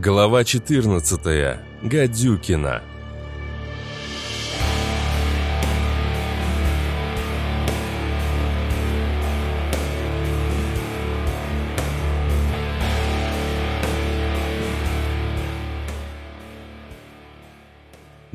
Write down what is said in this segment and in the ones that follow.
Глава 14. Гадюкина.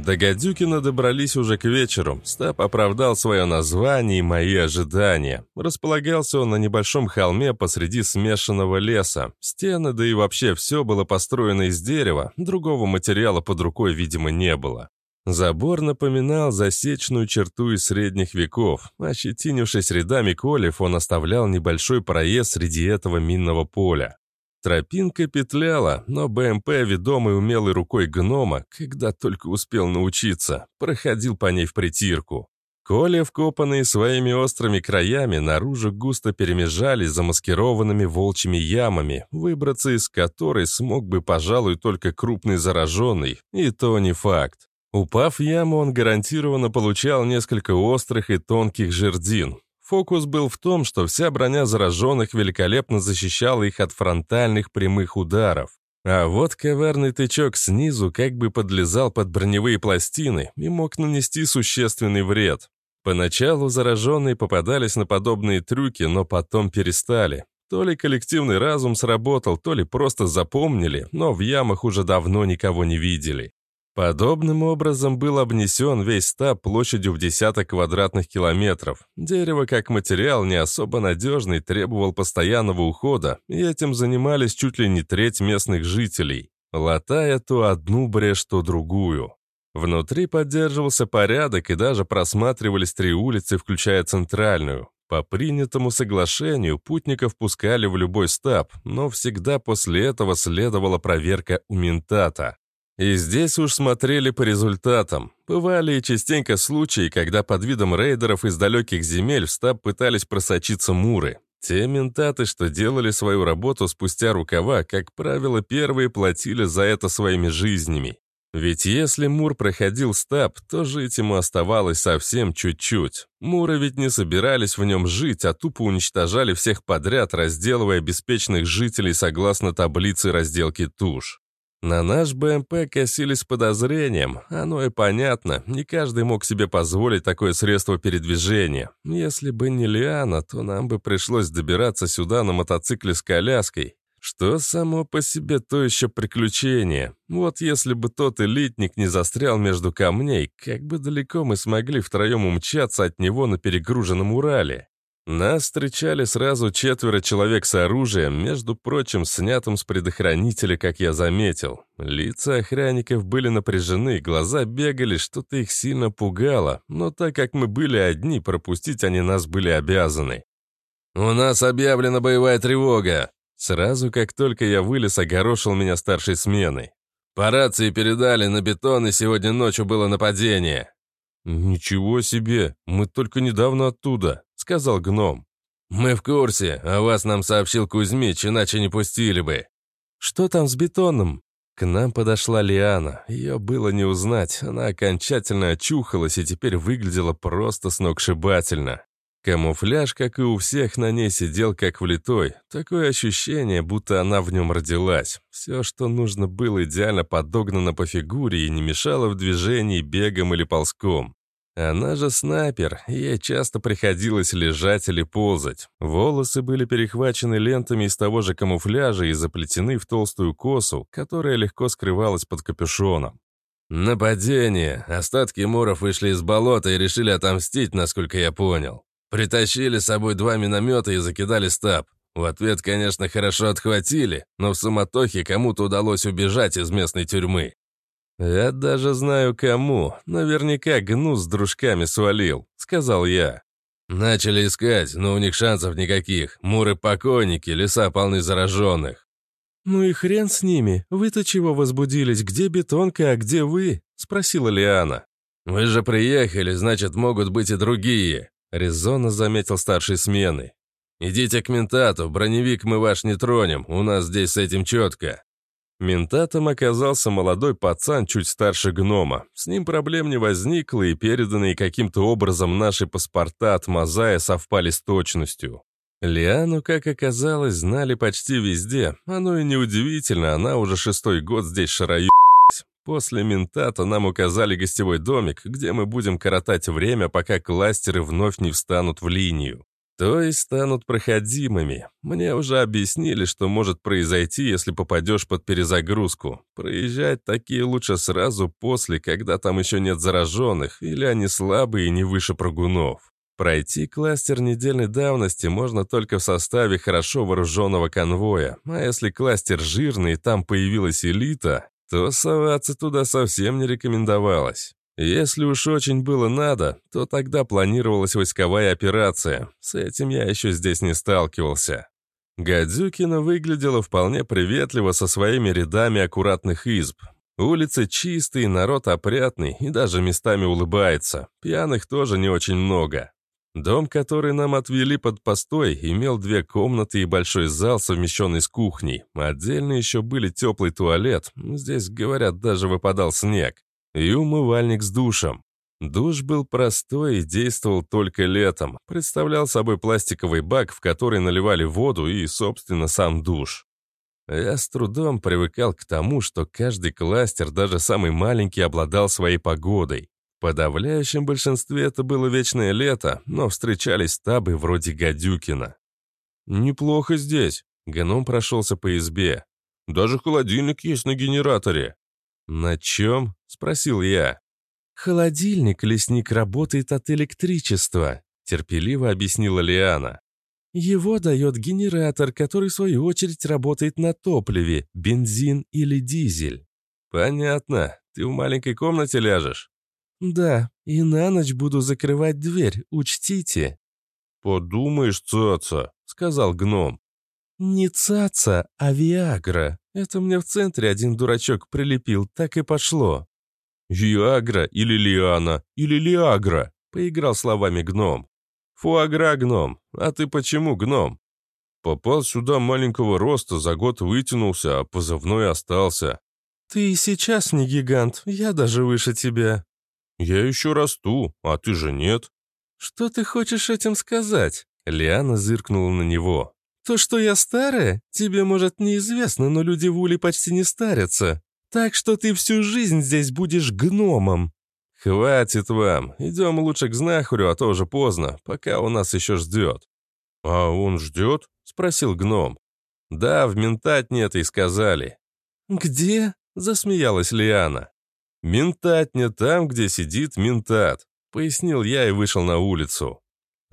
До Гадюкина добрались уже к вечеру. Стаб оправдал свое название и мои ожидания. Располагался он на небольшом холме посреди смешанного леса. Стены, да и вообще все было построено из дерева, другого материала под рукой, видимо, не было. Забор напоминал засечную черту из средних веков. Ощетинившись рядами колев, он оставлял небольшой проезд среди этого минного поля. Тропинка петляла, но БМП, ведомый умелой рукой гнома, когда только успел научиться, проходил по ней в притирку. Коля, вкопанные своими острыми краями, наружу густо перемежались замаскированными волчьими ямами, выбраться из которой смог бы, пожалуй, только крупный зараженный, и то не факт. Упав в яму, он гарантированно получал несколько острых и тонких жердин, Фокус был в том, что вся броня зараженных великолепно защищала их от фронтальных прямых ударов. А вот коварный тычок снизу как бы подлезал под броневые пластины и мог нанести существенный вред. Поначалу зараженные попадались на подобные трюки, но потом перестали. То ли коллективный разум сработал, то ли просто запомнили, но в ямах уже давно никого не видели. Подобным образом был обнесен весь стаб площадью в десяток квадратных километров. Дерево как материал не особо надежный, требовал постоянного ухода, и этим занимались чуть ли не треть местных жителей, латая то одну брешь, то другую. Внутри поддерживался порядок и даже просматривались три улицы, включая центральную. По принятому соглашению путников пускали в любой стаб, но всегда после этого следовала проверка у ментата. И здесь уж смотрели по результатам. Бывали и частенько случаи, когда под видом рейдеров из далеких земель в стаб пытались просочиться муры. Те ментаты, что делали свою работу спустя рукава, как правило, первые платили за это своими жизнями. Ведь если Мур проходил стаб, то жить ему оставалось совсем чуть-чуть. Муры ведь не собирались в нем жить, а тупо уничтожали всех подряд, разделывая беспечных жителей согласно таблице разделки туш. На наш БМП косились подозрением. Оно и понятно, не каждый мог себе позволить такое средство передвижения. Если бы не Лиана, то нам бы пришлось добираться сюда на мотоцикле с коляской. Что само по себе то еще приключение. Вот если бы тот элитник не застрял между камней, как бы далеко мы смогли втроем умчаться от него на перегруженном Урале. Нас встречали сразу четверо человек с оружием, между прочим, снятым с предохранителя, как я заметил. Лица охранников были напряжены, глаза бегали, что-то их сильно пугало, но так как мы были одни, пропустить они нас были обязаны. «У нас объявлена боевая тревога!» Сразу, как только я вылез, огорошил меня старшей сменой. «По рации передали, на бетон, и сегодня ночью было нападение». «Ничего себе! Мы только недавно оттуда!» — сказал гном. «Мы в курсе, а вас нам сообщил Кузьмич, иначе не пустили бы». «Что там с бетоном?» К нам подошла Лиана. Ее было не узнать. Она окончательно очухалась и теперь выглядела просто сногсшибательно. Камуфляж, как и у всех, на ней сидел как влитой. Такое ощущение, будто она в нем родилась. Все, что нужно было, идеально подогнано по фигуре и не мешало в движении бегом или ползком. Она же снайпер, ей часто приходилось лежать или ползать. Волосы были перехвачены лентами из того же камуфляжа и заплетены в толстую косу, которая легко скрывалась под капюшоном. «Нападение! Остатки муров вышли из болота и решили отомстить, насколько я понял. Притащили с собой два миномета и закидали стаб. В ответ, конечно, хорошо отхватили, но в суматохе кому-то удалось убежать из местной тюрьмы. «Я даже знаю кому. Наверняка гну с дружками свалил», — сказал я. «Начали искать, но у них шансов никаких. Муры-покойники, леса полны зараженных». «Ну и хрен с ними. Вы-то чего возбудились? Где бетонка, а где вы?» — спросила Лиана. «Вы же приехали, значит, могут быть и другие», — резонно заметил старший смены. «Идите к ментату, броневик мы ваш не тронем, у нас здесь с этим четко». Ментатом оказался молодой пацан чуть старше гнома. С ним проблем не возникло, и переданные каким-то образом наши паспорта от Мазая совпали с точностью. Лиану, как оказалось, знали почти везде. Оно и неудивительно, она уже шестой год здесь шараю. После ментата нам указали гостевой домик, где мы будем коротать время, пока кластеры вновь не встанут в линию. То есть станут проходимыми. Мне уже объяснили, что может произойти, если попадешь под перезагрузку. Проезжать такие лучше сразу после, когда там еще нет зараженных, или они слабые и не выше прыгунов. Пройти кластер недельной давности можно только в составе хорошо вооруженного конвоя, а если кластер жирный и там появилась элита, то соваться туда совсем не рекомендовалось. Если уж очень было надо, то тогда планировалась войсковая операция. С этим я еще здесь не сталкивался. Гадюкина выглядела вполне приветливо со своими рядами аккуратных изб. Улицы чистые, народ опрятный и даже местами улыбается. Пьяных тоже не очень много. Дом, который нам отвели под постой, имел две комнаты и большой зал, совмещенный с кухней. Отдельно еще были теплый туалет, здесь, говорят, даже выпадал снег, и умывальник с душем. Душ был простой и действовал только летом. Представлял собой пластиковый бак, в который наливали воду и, собственно, сам душ. Я с трудом привыкал к тому, что каждый кластер, даже самый маленький, обладал своей погодой подавляющем большинстве это было вечное лето, но встречались стабы вроде Гадюкина. «Неплохо здесь», — гном прошелся по избе. «Даже холодильник есть на генераторе». «На чем?» — спросил я. «Холодильник, лесник, работает от электричества», — терпеливо объяснила Лиана. «Его дает генератор, который, в свою очередь, работает на топливе, бензин или дизель». «Понятно. Ты в маленькой комнате ляжешь?» «Да, и на ночь буду закрывать дверь, учтите». «Подумаешь, цаца», — сказал гном. «Не цаца, а Виагра. Это мне в центре один дурачок прилепил, так и пошло». «Виагра или Лиана, или Лиагра», — поиграл словами гном. «Фуагра, гном. А ты почему гном?» «Попал сюда маленького роста, за год вытянулся, а позывной остался». «Ты и сейчас не гигант, я даже выше тебя». «Я еще расту, а ты же нет». «Что ты хочешь этим сказать?» Лиана зыркнула на него. «То, что я старая, тебе, может, неизвестно, но люди в Уле почти не старятся. Так что ты всю жизнь здесь будешь гномом». «Хватит вам. Идем лучше к знахарю, а то уже поздно, пока у нас еще ждет». «А он ждет?» — спросил гном. «Да, в ментать нет и сказали». «Где?» — засмеялась Лиана. «Ментатня там, где сидит ментат», — пояснил я и вышел на улицу.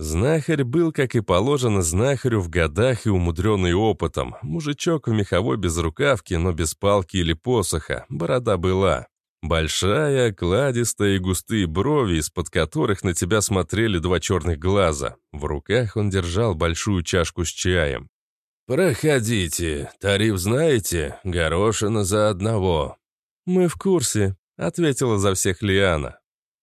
Знахарь был, как и положено, знахарю в годах и умудренный опытом. Мужичок в меховой безрукавке, но без палки или посоха. Борода была. Большая, кладистая и густые брови, из-под которых на тебя смотрели два черных глаза. В руках он держал большую чашку с чаем. «Проходите. Тариф знаете? Горошина за одного». «Мы в курсе», ответила за всех Лиана.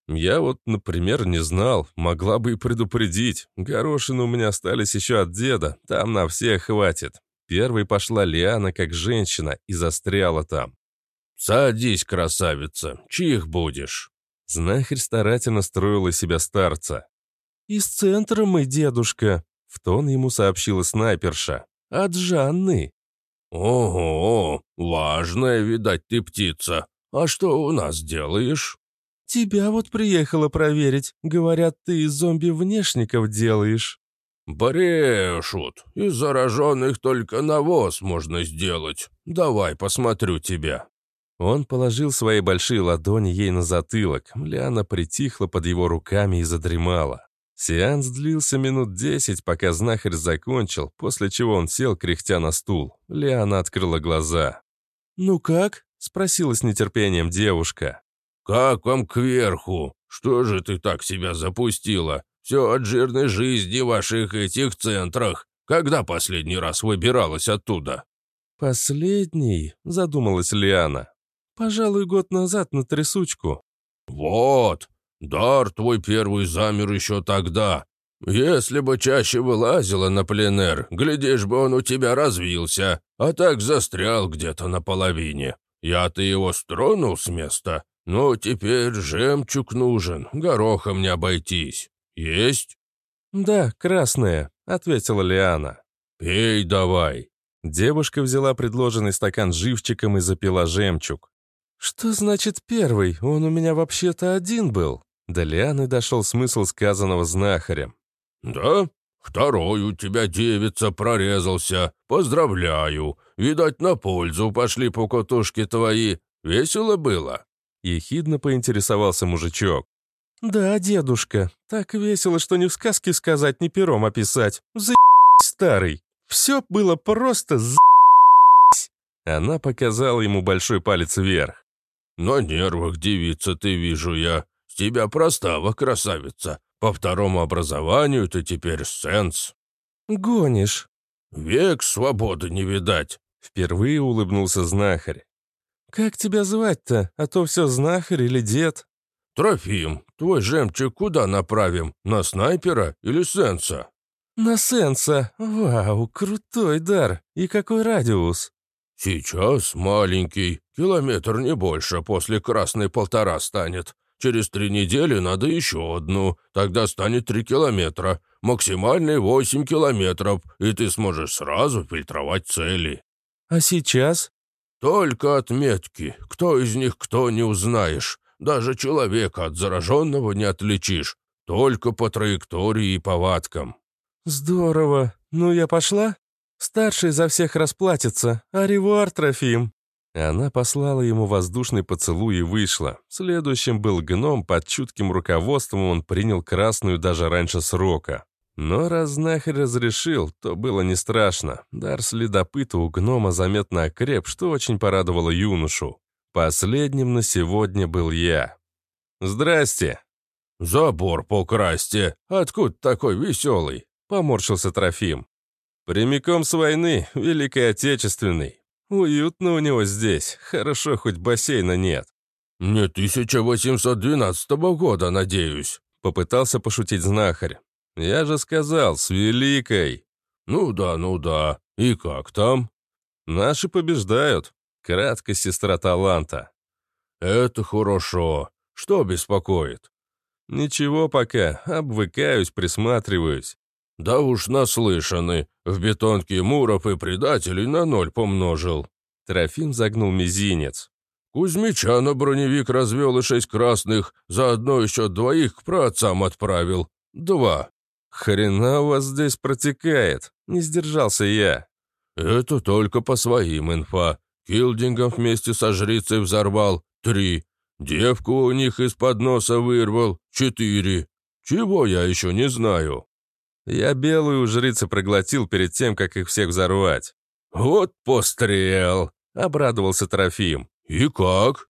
«Я вот, например, не знал, могла бы и предупредить. Горошины у меня остались еще от деда, там на всех хватит». Первой пошла Лиана как женщина и застряла там. «Садись, красавица, чьих будешь?» Знахарь старательно строил из себя старца. «Из центра мы, дедушка», — в тон ему сообщила снайперша. «От Жанны». «Ого, важная, видать, ты птица. «А что у нас делаешь?» «Тебя вот приехала проверить. Говорят, ты из зомби-внешников делаешь». «Брешут. Из зараженных только навоз можно сделать. Давай посмотрю тебя». Он положил свои большие ладони ей на затылок. Лиана притихла под его руками и задремала. Сеанс длился минут десять, пока знахарь закончил, после чего он сел, кряхтя на стул. Лиана открыла глаза. «Ну как?» — спросила с нетерпением девушка. «Как вам кверху? Что же ты так себя запустила? Все от жирной жизни в ваших этих центрах. Когда последний раз выбиралась оттуда?» «Последний?» — задумалась Лиана. «Пожалуй, год назад на трясучку». «Вот! Дар твой первый замер еще тогда. Если бы чаще вылазила на пленэр, глядишь бы он у тебя развился, а так застрял где-то на половине. Я-то его стронул с места, но теперь жемчуг нужен, горохом не обойтись. Есть?» «Да, красная», ответила Лиана. «Пей давай». Девушка взяла предложенный стакан живчиком и запила жемчуг. «Что значит первый? Он у меня вообще-то один был». До Лианы дошел смысл сказанного знахарем. «Да? Второй у тебя девица прорезался. Поздравляю. Видать, на пользу пошли покутушки твои. Весело было?» Ехидно поинтересовался мужичок. «Да, дедушка, так весело, что ни в сказке сказать, ни пером описать. За старый. Все было просто за Она показала ему большой палец вверх. «На нервах, девица, ты вижу я. С тебя простава, красавица. По второму образованию ты теперь сенс». «Гонишь». «Век свободы не видать», — впервые улыбнулся знахарь. «Как тебя звать-то? А то все знахарь или дед?» «Трофим, твой жемчуг куда направим? На снайпера или сенса?» «На сенса. Вау, крутой дар. И какой радиус?» «Сейчас маленький. Километр не больше, после красной полтора станет. Через три недели надо еще одну, тогда станет три километра. Максимальный восемь километров, и ты сможешь сразу фильтровать цели». «А сейчас?» «Только отметки. Кто из них кто не узнаешь. Даже человека от зараженного не отличишь. Только по траектории и повадкам». «Здорово. Ну, я пошла? Старший за всех расплатится. Аривуар, Трофим!» Она послала ему воздушный поцелуй и вышла. Следующим был гном, под чутким руководством он принял красную даже раньше срока. Но раз знахарь разрешил, то было не страшно. Дар следопыта у гнома заметно окреп, что очень порадовало юношу. Последним на сегодня был я. «Здрасте!» «Забор покрасьте! Откуда такой веселый?» — поморщился Трофим. «Прямиком с войны, Великой Отечественной. Уютно у него здесь, хорошо, хоть бассейна нет». «Не 1812 года, надеюсь», — попытался пошутить знахарь. «Я же сказал, с Великой». «Ну да, ну да. И как там?» «Наши побеждают. Кратко сестра таланта». «Это хорошо. Что беспокоит?» «Ничего пока. Обвыкаюсь, присматриваюсь». «Да уж наслышаны. В бетонке Муров и предателей на ноль помножил». Трофим загнул мизинец. «Кузьмича на броневик развел и шесть красных, заодно еще двоих к праотцам отправил. Два». «Хрена у вас здесь протекает?» Не сдержался я. «Это только по своим инфа. Килдингом вместе со жрицей взорвал. Три. Девку у них из-под носа вырвал. Четыре. Чего я еще не знаю». Я белую у жрицы проглотил перед тем, как их всех взорвать. «Вот пострел!» — обрадовался Трофим. «И как?»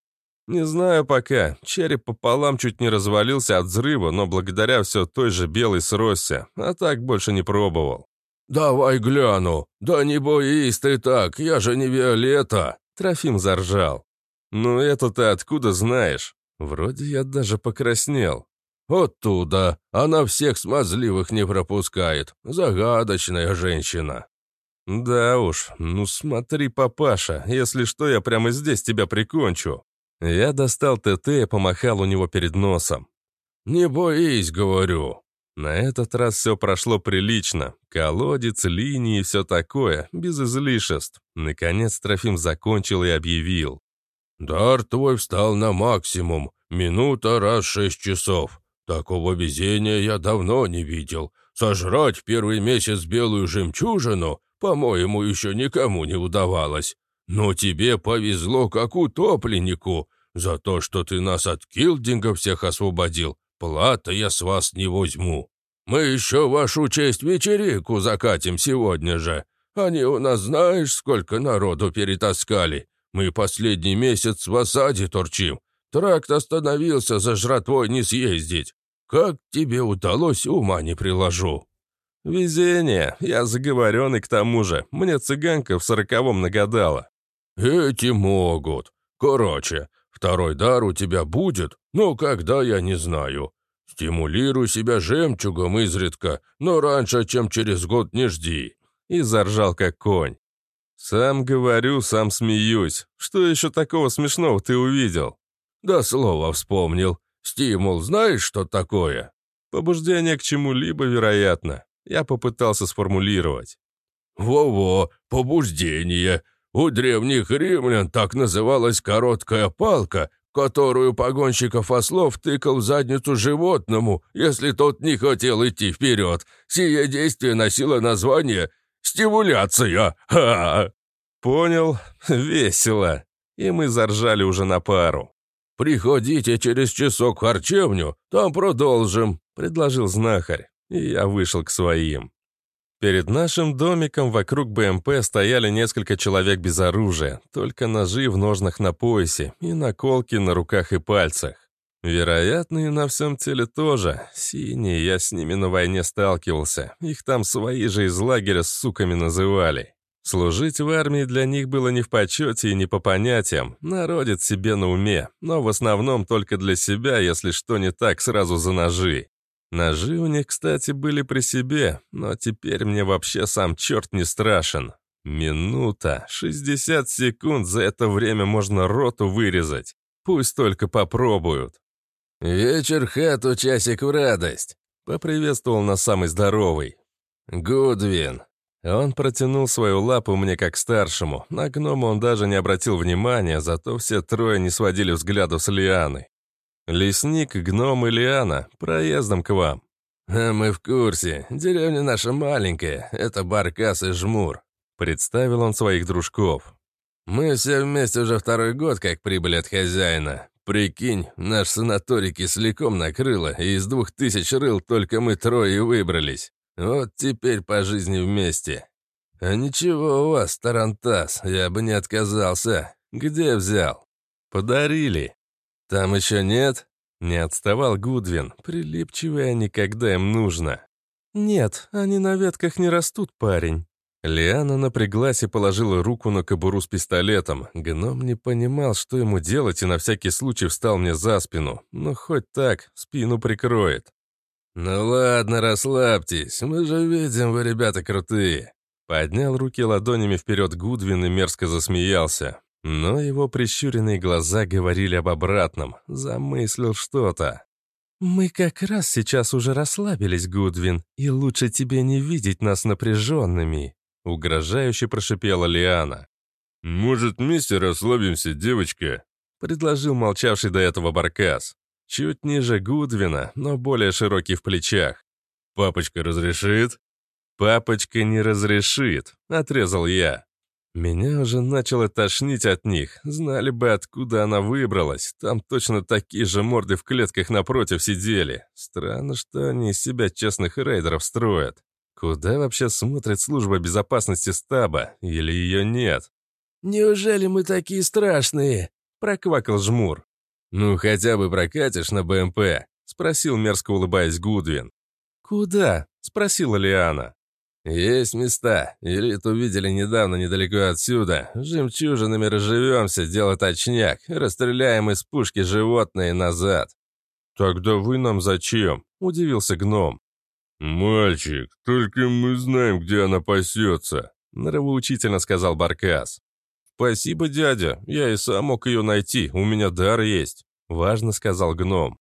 «Не знаю пока. Череп пополам чуть не развалился от взрыва, но благодаря все той же белой сросся, а так больше не пробовал». «Давай гляну. Да не боись ты так, я же не Виолетта!» Трофим заржал. «Ну это ты откуда знаешь? Вроде я даже покраснел». «Оттуда. Она всех смазливых не пропускает. Загадочная женщина». «Да уж, ну смотри, папаша, если что, я прямо здесь тебя прикончу». Я достал ТТ и помахал у него перед носом. «Не боись, говорю». На этот раз все прошло прилично. Колодец, линии и все такое, без излишеств. Наконец Трофим закончил и объявил. «Дар твой встал на максимум. Минута раз шесть часов. Такого везения я давно не видел. Сожрать первый месяц белую жемчужину, по-моему, еще никому не удавалось. Но тебе повезло, как утопленнику. За то, что ты нас от килдинга всех освободил, плата я с вас не возьму. Мы еще вашу честь вечеринку закатим сегодня же. Они у нас знаешь, сколько народу перетаскали. Мы последний месяц в осаде торчим. Тракт остановился за жратвой не съездить. Как тебе удалось, ума не приложу». «Везение. Я заговоренный к тому же. Мне цыганка в сороковом нагадала». «Эти могут. Короче, второй дар у тебя будет, но когда, я не знаю. Стимулируй себя жемчугом изредка, но раньше, чем через год не жди». И заржал, как конь. «Сам говорю, сам смеюсь. Что еще такого смешного ты увидел?» «Да слово вспомнил. Стимул знаешь, что такое?» «Побуждение к чему-либо, вероятно». Я попытался сформулировать. «Во-во, побуждение. У древних римлян так называлась короткая палка, которую погонщиков ослов тыкал в задницу животному, если тот не хотел идти вперед. Сие действие носило название «стимуляция». Ха! Понял, весело. И мы заржали уже на пару. «Приходите через часок в харчевню, там продолжим», — предложил знахарь. И я вышел к своим. Перед нашим домиком вокруг БМП стояли несколько человек без оружия, только ножи в ножнах на поясе и наколки на руках и пальцах. Вероятно, и на всем теле тоже. Синие, я с ними на войне сталкивался. Их там свои же из лагеря с суками называли. Служить в армии для них было не в почете и не по понятиям. Народит себе на уме, но в основном только для себя, если что не так, сразу за ножи. Ножи у них, кстати, были при себе, но теперь мне вообще сам черт не страшен. Минута, 60 секунд, за это время можно роту вырезать. Пусть только попробуют. «Вечер хату, часик в радость», — поприветствовал нас самый здоровый. «Гудвин». Он протянул свою лапу мне как старшему. На гнома он даже не обратил внимания, зато все трое не сводили взглядов с Лианы. «Лесник, гном и Лиана, проездом к вам». А «Мы в курсе. Деревня наша маленькая. Это Баркас и Жмур», — представил он своих дружков. «Мы все вместе уже второй год, как прибыли от хозяина. Прикинь, наш санаторий кисляком накрыло, и из двух тысяч рыл только мы трое выбрались. Вот теперь по жизни вместе. А ничего у вас, Тарантас, я бы не отказался. Где взял?» «Подарили», «Там еще нет?» Не отставал Гудвин. Прилипчивые они, когда им нужно. «Нет, они на ветках не растут, парень». Лиана напряглась и положила руку на кобуру с пистолетом. Гном не понимал, что ему делать, и на всякий случай встал мне за спину. Но хоть так, спину прикроет. «Ну ладно, расслабьтесь, мы же видим, вы ребята крутые». Поднял руки ладонями вперед Гудвин и мерзко засмеялся. Но его прищуренные глаза говорили об обратном, замыслил что-то. «Мы как раз сейчас уже расслабились, Гудвин, и лучше тебе не видеть нас напряженными», угрожающе прошипела Лиана. «Может, вместе расслабимся, девочка?» предложил молчавший до этого Баркас. Чуть ниже Гудвина, но более широкий в плечах. «Папочка разрешит?» «Папочка не разрешит», — отрезал я. Меня уже начало тошнить от них. Знали бы, откуда она выбралась. Там точно такие же морды в клетках напротив сидели. Странно, что они из себя честных рейдеров строят. Куда вообще смотрит служба безопасности стаба? Или ее нет? «Неужели мы такие страшные?» — проквакал жмур. «Ну, хотя бы прокатишь на БМП?» — спросил мерзко улыбаясь Гудвин. «Куда?» — спросила Лиана. «Есть места. Элит увидели недавно недалеко отсюда. Жемчужинами разживемся, дело точняк. Расстреляем из пушки животные назад». «Тогда вы нам зачем?» – удивился гном. «Мальчик, только мы знаем, где она пасется», – нравоучительно сказал Баркас. «Спасибо, дядя. Я и сам мог ее найти. У меня дар есть», – важно сказал гном.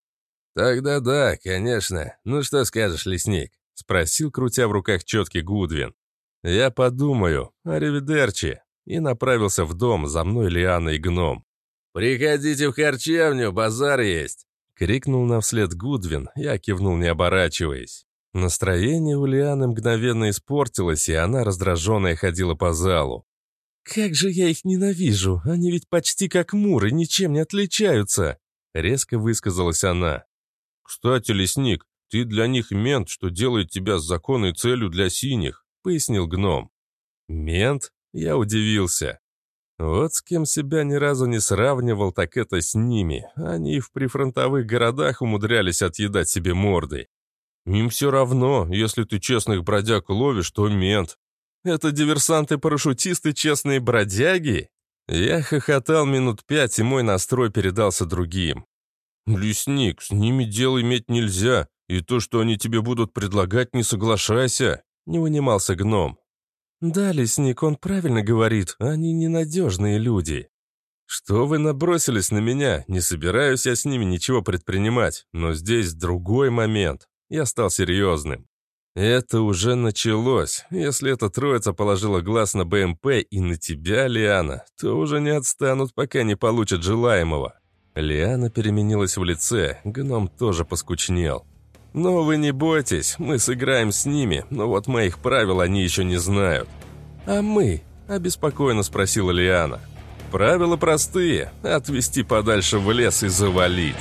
«Тогда да, конечно. Ну что скажешь, лесник?» — спросил, крутя в руках четкий Гудвин. «Я подумаю. Аривидерчи!» И направился в дом, за мной Лиана и гном. «Приходите в харчевню, базар есть!» Крикнул нам Гудвин, я кивнул, не оборачиваясь. Настроение у Лианы мгновенно испортилось, и она, раздраженная, ходила по залу. «Как же я их ненавижу! Они ведь почти как муры, ничем не отличаются!» Резко высказалась она. «Кстати, лесник, «Ты для них мент, что делает тебя законной целью для синих», — пояснил гном. «Мент?» — я удивился. Вот с кем себя ни разу не сравнивал, так это с ними. Они в прифронтовых городах умудрялись отъедать себе морды. Им все равно, если ты честных бродяг ловишь, то мент. Это диверсанты-парашютисты честные бродяги? Я хохотал минут пять, и мой настрой передался другим. «Лесник, с ними дел иметь нельзя. И то, что они тебе будут предлагать, не соглашайся», — не вынимался гном. «Да, лесник, он правильно говорит, они ненадежные люди. Что вы набросились на меня? Не собираюсь я с ними ничего предпринимать, но здесь другой момент. Я стал серьезным. Это уже началось. Если эта троица положила глаз на БМП и на тебя, Лиана, то уже не отстанут, пока не получат желаемого. Лиана переменилась в лице, гном тоже поскучнел. «Но вы не бойтесь, мы сыграем с ними, но вот моих правил они еще не знают». «А мы?» – обеспокоенно спросила Лиана. «Правила простые – отвести подальше в лес и завалить».